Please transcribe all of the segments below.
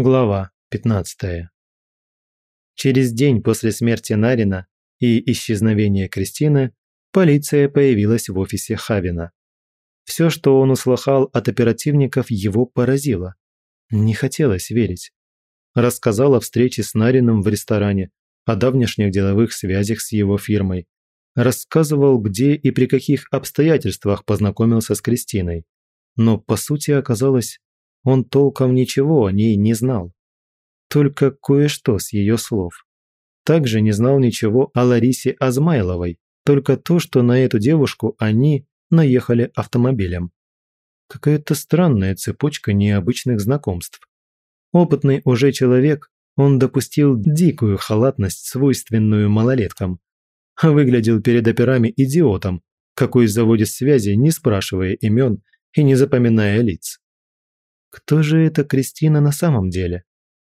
Глава 15. Через день после смерти Нарина и исчезновения Кристины полиция появилась в офисе Хавина. Все, что он услыхал от оперативников, его поразило. Не хотелось верить. Рассказал о встрече с Нарином в ресторане, о давнешних деловых связях с его фирмой. Рассказывал, где и при каких обстоятельствах познакомился с Кристиной. Но по сути оказалось, он толком ничего о ней не знал. Только кое-что с ее слов. Также не знал ничего о Ларисе Азмайловой, только то, что на эту девушку они наехали автомобилем. Какая-то странная цепочка необычных знакомств. Опытный уже человек, он допустил дикую халатность, свойственную малолеткам. Выглядел перед операми идиотом, какой заводит связи, не спрашивая имен и не запоминая лиц. Кто же эта Кристина на самом деле?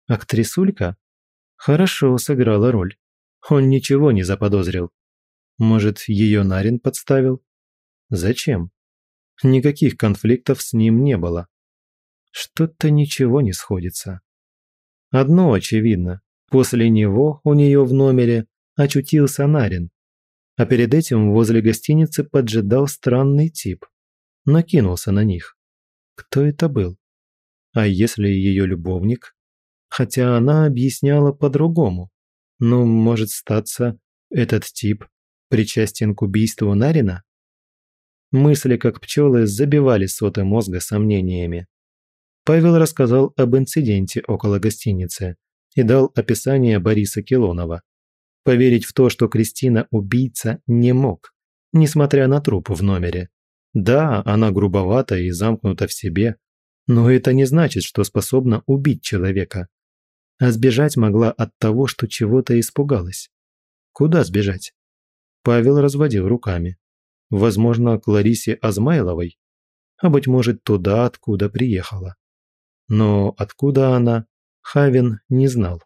Актрисулька? Хорошо сыграла роль. Он ничего не заподозрил. Может, ее Нарин подставил? Зачем? Никаких конфликтов с ним не было. Что-то ничего не сходится. Одно очевидно. После него у нее в номере очутился Нарин. А перед этим возле гостиницы поджидал странный тип. Накинулся на них. Кто это был? А если ее любовник? Хотя она объясняла по-другому. Ну, может статься, этот тип причастен к убийству Нарина? Мысли, как пчелы, забивали соты мозга сомнениями. Павел рассказал об инциденте около гостиницы и дал описание Бориса Килонова. Поверить в то, что Кристина убийца, не мог, несмотря на труп в номере. Да, она грубовата и замкнута в себе, но это не значит, что способна убить человека. А сбежать могла от того, что чего-то испугалась. Куда сбежать? Павел разводил руками. Возможно, к Ларисе Азмайловой, а быть может туда, откуда приехала. Но откуда она, Хавин не знал.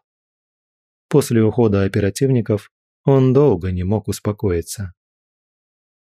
После ухода оперативников он долго не мог успокоиться.